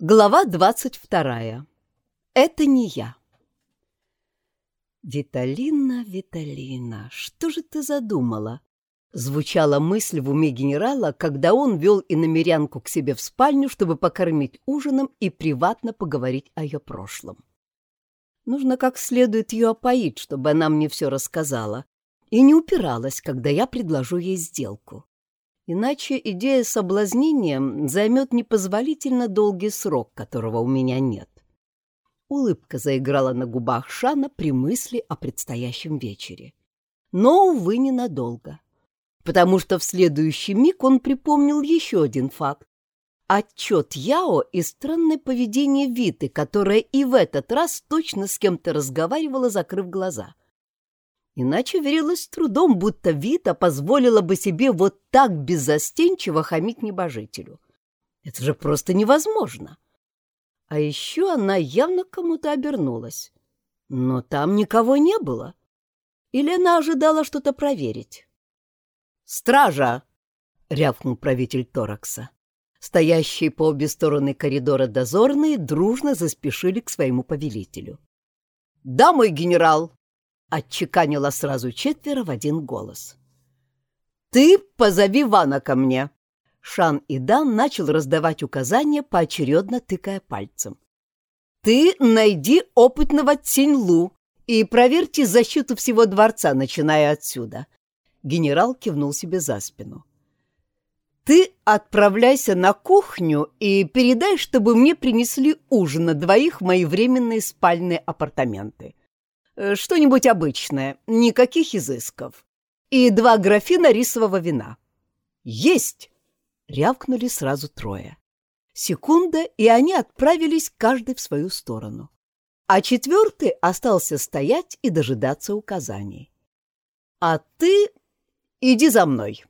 Глава двадцать вторая. Это не я. «Виталина, Виталина, что же ты задумала?» Звучала мысль в уме генерала, когда он вел иномерянку к себе в спальню, чтобы покормить ужином и приватно поговорить о ее прошлом. Нужно как следует ее опоить, чтобы она мне все рассказала, и не упиралась, когда я предложу ей сделку. Иначе идея соблазнения займет непозволительно долгий срок, которого у меня нет. Улыбка заиграла на губах Шана при мысли о предстоящем вечере. Но, увы, ненадолго. Потому что в следующий миг он припомнил еще один факт. Отчет Яо и странное поведение Виты, которая и в этот раз точно с кем-то разговаривала, закрыв глаза — Иначе верилось с трудом, будто Вита позволила бы себе вот так беззастенчиво хамить небожителю. Это же просто невозможно. А еще она явно кому-то обернулась. Но там никого не было. Или она ожидала что-то проверить? «Стража!» — рявкнул правитель Торакса. Стоящие по обе стороны коридора дозорные дружно заспешили к своему повелителю. «Да, мой генерал!» Отчеканила сразу четверо в один голос. «Ты позови Вана ко мне!» Шан и Дан начал раздавать указания, поочередно тыкая пальцем. «Ты найди опытного Цинь-Лу и проверьте защиту всего дворца, начиная отсюда». Генерал кивнул себе за спину. «Ты отправляйся на кухню и передай, чтобы мне принесли ужин на двоих в мои временные спальные апартаменты. Э, что-нибудь обычное, никаких изысков. И два графина рисового вина. Есть! Рявкнули сразу трое. Секунда, и они отправились каждый в свою сторону. А четвертый остался стоять и дожидаться указаний. А ты иди за мной.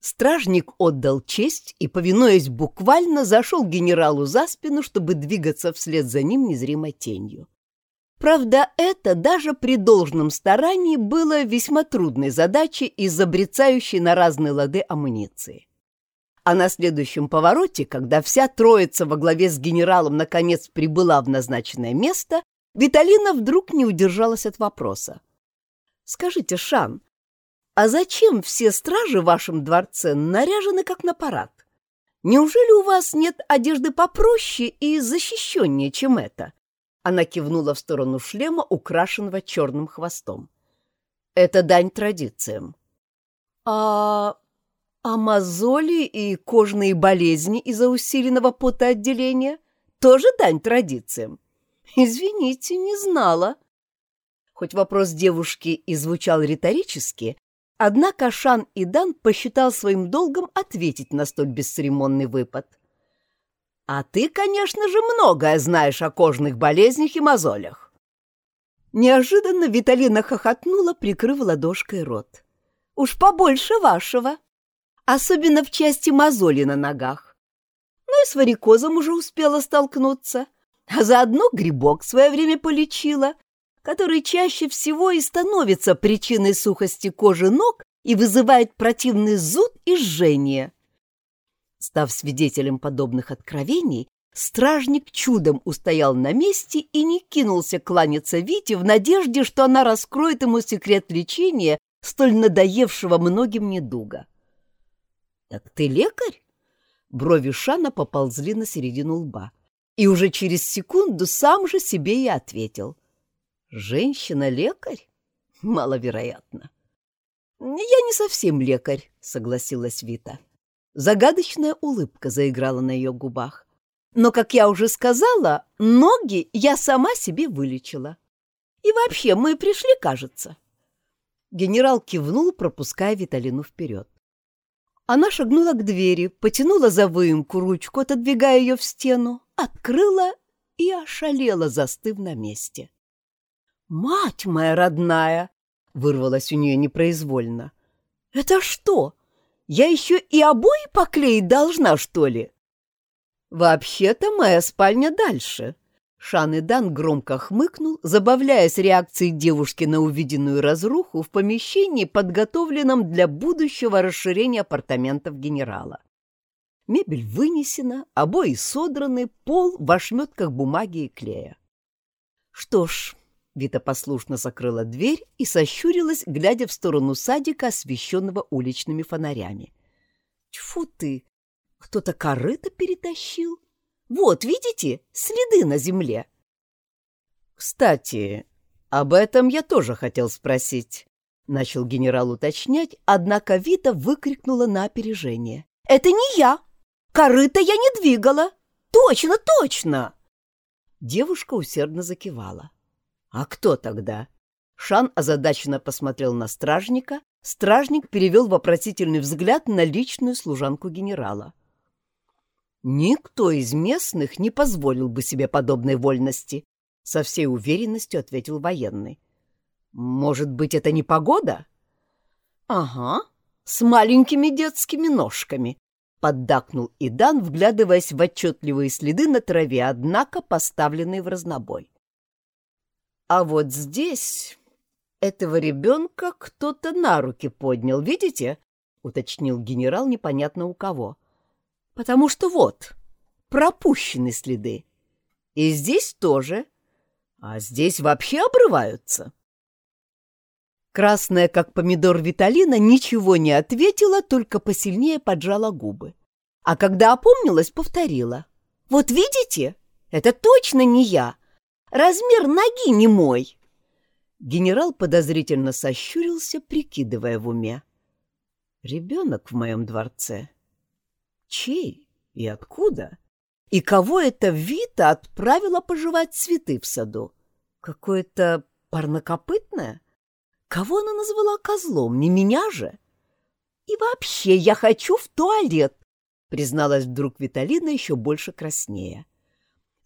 Стражник отдал честь и, повинуясь буквально, зашел генералу за спину, чтобы двигаться вслед за ним незримой тенью. Правда, это даже при должном старании было весьма трудной задачей из-за брецающей на разные лады амуниции. А на следующем повороте, когда вся троица во главе с генералом наконец прибыла в назначенное место, Виталина вдруг не удержалась от вопроса. «Скажите, Шан, а зачем все стражи в вашем дворце наряжены как на парад? Неужели у вас нет одежды попроще и защищеннее, чем это?» Она кивнула в сторону шлема, украшенного черным хвостом. Это дань традициям. А... а мозоли и кожные болезни из-за усиленного потоотделения тоже дань традициям? Извините, не знала. Хоть вопрос девушки и звучал риторически, однако Шан и Дан посчитал своим долгом ответить на столь бесцеремонный выпад. А ты, конечно же, многое знаешь о кожных болезнях и мозолях. Неожиданно Виталина хохотнула, прикрыв ладошкой рот. Уж побольше вашего. Особенно в части мозоли на ногах. Ну и с варикозом уже успела столкнуться. А заодно грибок в свое время полечила, который чаще всего и становится причиной сухости кожи ног и вызывает противный зуд и жжение. Став свидетелем подобных откровений, стражник чудом устоял на месте и не кинулся кланяться Вите в надежде, что она раскроет ему секрет лечения столь надоевшего многим недуга. «Так ты лекарь?» Брови Шана поползли на середину лба. И уже через секунду сам же себе и ответил. «Женщина-лекарь? Маловероятно». «Я не совсем лекарь», — согласилась Вита. Загадочная улыбка заиграла на ее губах. Но, как я уже сказала, ноги я сама себе вылечила. И вообще, мы пришли, кажется. Генерал кивнул, пропуская Виталину вперед. Она шагнула к двери, потянула за выемку ручку, отодвигая ее в стену, открыла и ошалела, застыв на месте. «Мать моя родная!» — вырвалась у нее непроизвольно. «Это что, я еще и обои поклеить должна, что ли? Вообще-то моя спальня дальше. Шан и Дан громко хмыкнул, забавляясь реакцией девушки на увиденную разруху в помещении, подготовленном для будущего расширения апартаментов генерала. Мебель вынесена, обои содраны, пол в ошметках бумаги и клея. Что ж, Вита послушно закрыла дверь и сощурилась, глядя в сторону садика, освещенного уличными фонарями. Тьфу ты! Кто-то корыто перетащил. Вот, видите, следы на земле. Кстати, об этом я тоже хотел спросить. Начал генерал уточнять, однако Вита выкрикнула на опережение. «Это не я! Корыто я не двигала! Точно, точно!» Девушка усердно закивала. «А кто тогда?» Шан озадаченно посмотрел на стражника. Стражник перевел вопросительный взгляд на личную служанку генерала. «Никто из местных не позволил бы себе подобной вольности», — со всей уверенностью ответил военный. «Может быть, это не погода?» «Ага, с маленькими детскими ножками», — поддакнул Идан, вглядываясь в отчетливые следы на траве, однако поставленные в разнобой. «А вот здесь этого ребенка кто-то на руки поднял, видите?» — уточнил генерал непонятно у кого. «Потому что вот, пропущены следы. И здесь тоже. А здесь вообще обрываются». Красная, как помидор Виталина, ничего не ответила, только посильнее поджала губы. А когда опомнилась, повторила. «Вот видите? Это точно не я. Размер ноги не мой». Генерал подозрительно сощурился, прикидывая в уме. «Ребенок в моем дворце. Чей и откуда? И кого это Вита отправила пожевать цветы в саду? Какое-то парнокопытное?» Кого она назвала козлом? Не меня же? И вообще, я хочу в туалет, призналась вдруг Виталина еще больше краснея.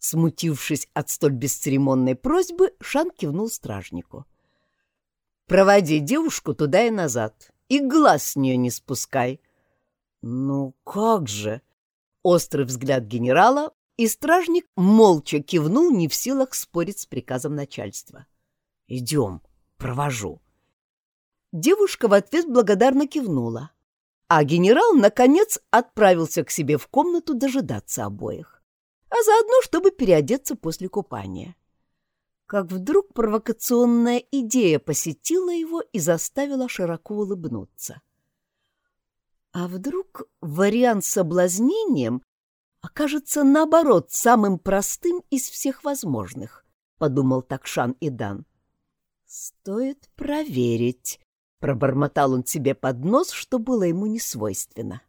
Смутившись от столь бесцеремонной просьбы, Шан кивнул стражнику. «Проводи девушку туда и назад, и глаз с нее не спускай». «Ну как же!» Острый взгляд генерала, и стражник молча кивнул, не в силах спорить с приказом начальства. «Идем, провожу». Девушка в ответ благодарно кивнула, а генерал, наконец, отправился к себе в комнату дожидаться обоих, а заодно, чтобы переодеться после купания. Как вдруг провокационная идея посетила его и заставила широко улыбнуться. А вдруг вариант с соблазнением окажется, наоборот, самым простым из всех возможных, — подумал Такшан Идан. Стоит проверить, Пробормотал он себе под нос, что было ему не свойственно.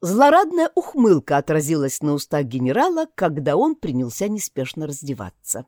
Злорадная ухмылка отразилась на устах генерала, когда он принялся неспешно раздеваться.